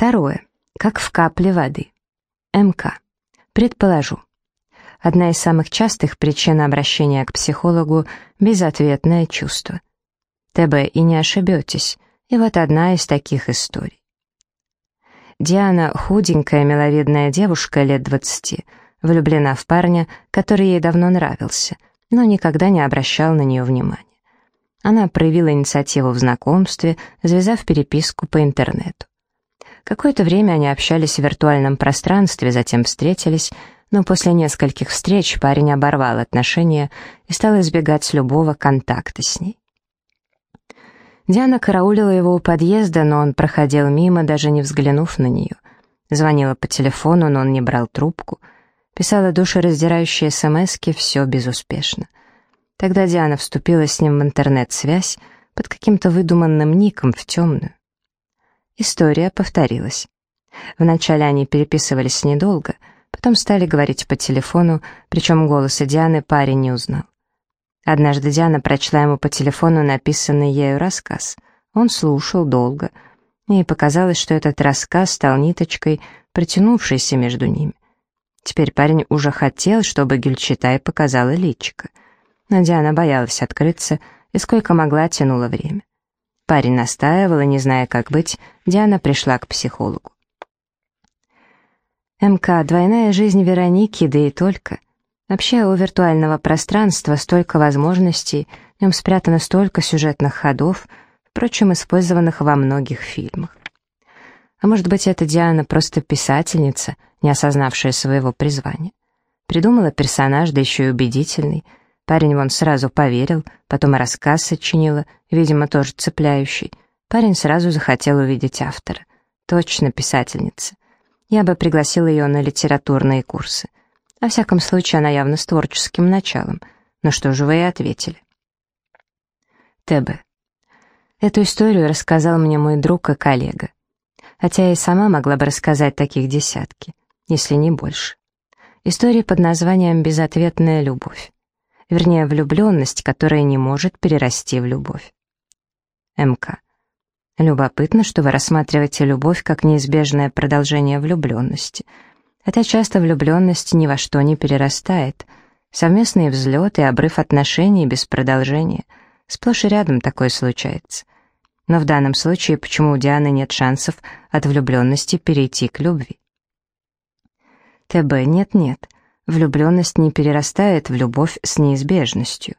Второе. Как в капле воды. МК. Предположу. Одна из самых частых причин обращения к психологу – безответное чувство. ТБ и не ошибетесь, и вот одна из таких историй. Диана, худенькая, миловидная девушка лет двадцати, влюблена в парня, который ей давно нравился, но никогда не обращал на нее внимания. Она проявила инициативу в знакомстве, завязав переписку по интернету. Какое-то время они общались в виртуальном пространстве, затем встретились, но после нескольких встреч парень оборвал отношения и стал избегать любого контакта с ней. Диана караулила его у подъезда, но он проходил мимо, даже не взглянув на нее. Звонила по телефону, но он не брал трубку. Писала душераздирающие смски, все безуспешно. Тогда Диана вступила с ним в интернет-связь под каким-то выдуманным ником в темную. История повторилась. Вначале они переписывались недолго, потом стали говорить по телефону, причем голоса Дианы парень не узнал. Однажды Диана прочла ему по телефону написанный ею рассказ. Он слушал долго. Ей показалось, что этот рассказ стал ниточкой, протянувшейся между ними. Теперь парень уже хотел, чтобы Гюльчатай показала личико. Но Диана боялась открыться и сколько могла тянула время. Парень настаивал, и, не зная, как быть, Диана пришла к психологу. МК, двойная жизнь Вероники, да и только. Вообще, у виртуального пространства столько возможностей, в нем спрятано столько сюжетных ходов, впрочем, использованных во многих фильмах. А может быть, это Диана просто писательница, не осознавшая своего призвания. Придумала персонаж, да еще и убедительный — Парень вон сразу поверил, потом и рассказ сочинила, видимо, тоже цепляющий. Парень сразу захотел увидеть автора. Точно писательница. Я бы пригласила ее на литературные курсы. Во всяком случае, она явно с творческим началом. Но что же вы и ответили? ТБ. Эту историю рассказал мне мой друг и коллега. Хотя я и сама могла бы рассказать таких десятки, если не больше. История под названием «Безответная любовь» вернее, влюбленность, которая не может перерасти в любовь. МК. Любопытно, что вы рассматриваете любовь как неизбежное продолжение влюбленности. Хотя часто влюбленность ни во что не перерастает. Совместные взлеты и обрыв отношений без продолжения. Сплошь и рядом такое случается. Но в данном случае почему у Дианы нет шансов от влюбленности перейти к любви? ТБ нет-нет. Влюбленность не перерастает в любовь с неизбежностью.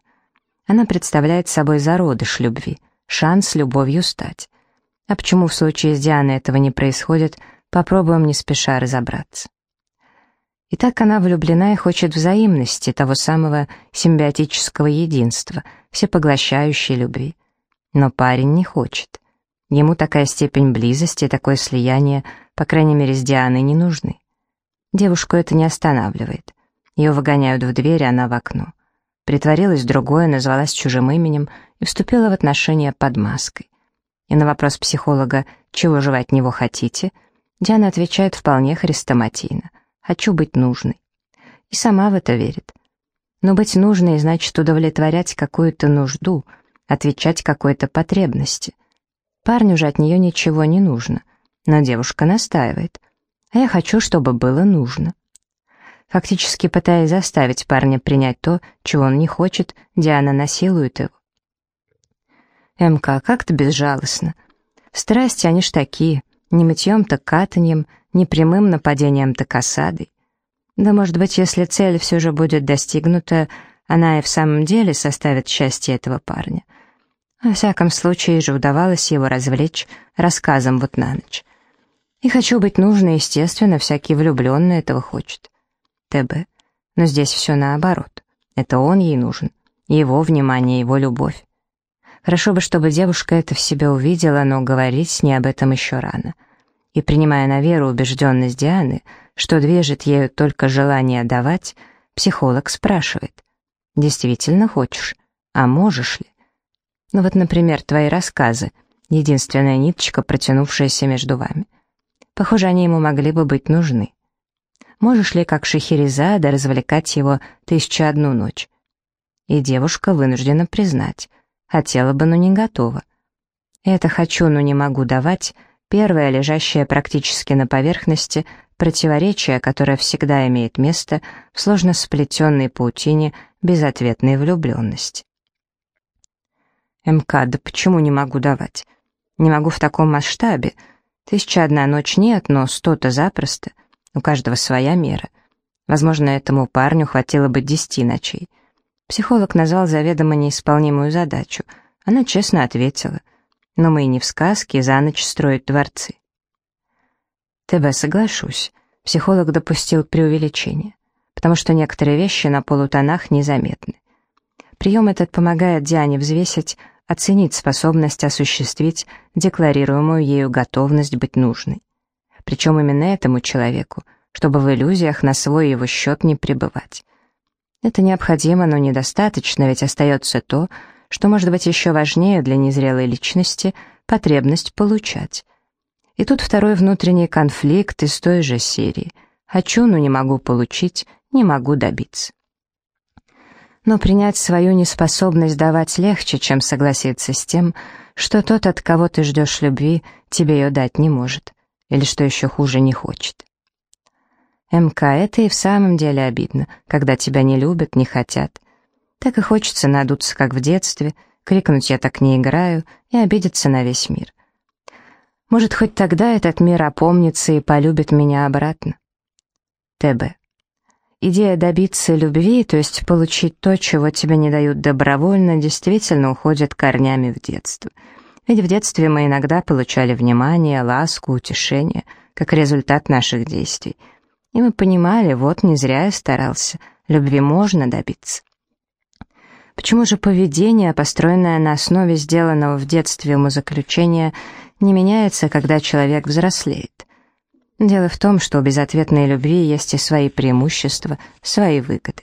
Она представляет собой зародыш любви, шанс любовью стать. А почему в случае с Дианой этого не происходит, попробуем не спеша разобраться. Итак, она влюблена и хочет взаимности, того самого симбиотического единства, всепоглощающей любви. Но парень не хочет. Ему такая степень близости, такое слияние, по крайней мере, с Дианой не нужны. Девушку это не останавливает. Ее выгоняют в дверь, она в окно. Притворилась другое, назвалась чужим именем и вступила в отношения под маской. И на вопрос психолога «Чего же вы от него хотите?» Диана отвечает вполне хрестоматийно «Хочу быть нужной». И сама в это верит. Но быть нужной значит удовлетворять какую-то нужду, отвечать какой-то потребности. Парню же от нее ничего не нужно, но девушка настаивает. А я хочу, чтобы было нужно. Фактически пытаясь заставить парня принять то, чего он не хочет, Диана насилует его. МК как-то безжалостно. Страсти, они ж такие, не мытьем, так катаньем, не прямым нападением, так осадой. Да, может быть, если цель все же будет достигнута, она и в самом деле составит счастье этого парня. Во всяком случае же удавалось его развлечь рассказом вот на ночь. И хочу быть нужной, естественно, всякий влюбленный этого хочет. ТБ. Но здесь все наоборот. Это он ей нужен. Его внимание, его любовь. Хорошо бы, чтобы девушка это в себе увидела, но говорить с ней об этом еще рано. И принимая на веру убежденность Дианы, что движет ею только желание давать, психолог спрашивает, «Действительно хочешь? А можешь ли?» Ну вот, например, твои рассказы, единственная ниточка, протянувшаяся между вами. Похоже, они ему могли бы быть нужны. Можешь ли, как Шахерезада, развлекать его тысячу одну ночь? И девушка вынуждена признать. Хотела бы, но не готова. Это «хочу, но не могу давать» Первое, лежащее практически на поверхности, противоречие, которое всегда имеет место в сложно сплетенной паутине безответной влюбленности. МК, да почему не могу давать? Не могу в таком масштабе. Тысяча одна ночь нет, но сто-то запросто. У каждого своя мера. Возможно, этому парню хватило бы десяти ночей. Психолог назвал заведомо неисполнимую задачу. Она честно ответила. Но мы и не в сказке за ночь строить дворцы. ТБ, соглашусь. Психолог допустил преувеличение, потому что некоторые вещи на полутонах незаметны. Прием этот помогает Диане взвесить, оценить способность осуществить декларируемую ею готовность быть нужной. Причем именно этому человеку, чтобы в иллюзиях на свой его счет не пребывать. Это необходимо, но недостаточно, ведь остается то, что может быть еще важнее для незрелой личности — потребность получать. И тут второй внутренний конфликт из той же серии. Хочу, но не могу получить, не могу добиться. Но принять свою неспособность давать легче, чем согласиться с тем, что тот, от кого ты ждешь любви, тебе ее дать не может, или, что еще хуже, не хочет. МК, это и в самом деле обидно, когда тебя не любят, не хотят. Так и хочется надуться, как в детстве, крикнуть «я так не играю» и обидеться на весь мир. Может, хоть тогда этот мир опомнится и полюбит меня обратно. ТБ. Идея добиться любви, то есть получить то, чего тебе не дают добровольно, действительно уходит корнями в детство. Ведь в детстве мы иногда получали внимание, ласку, утешение, как результат наших действий — и мы понимали, вот не зря я старался, любви можно добиться. Почему же поведение, построенное на основе сделанного в детстве умозаключения, не меняется, когда человек взрослеет? Дело в том, что у безответной любви есть и свои преимущества, свои выгоды.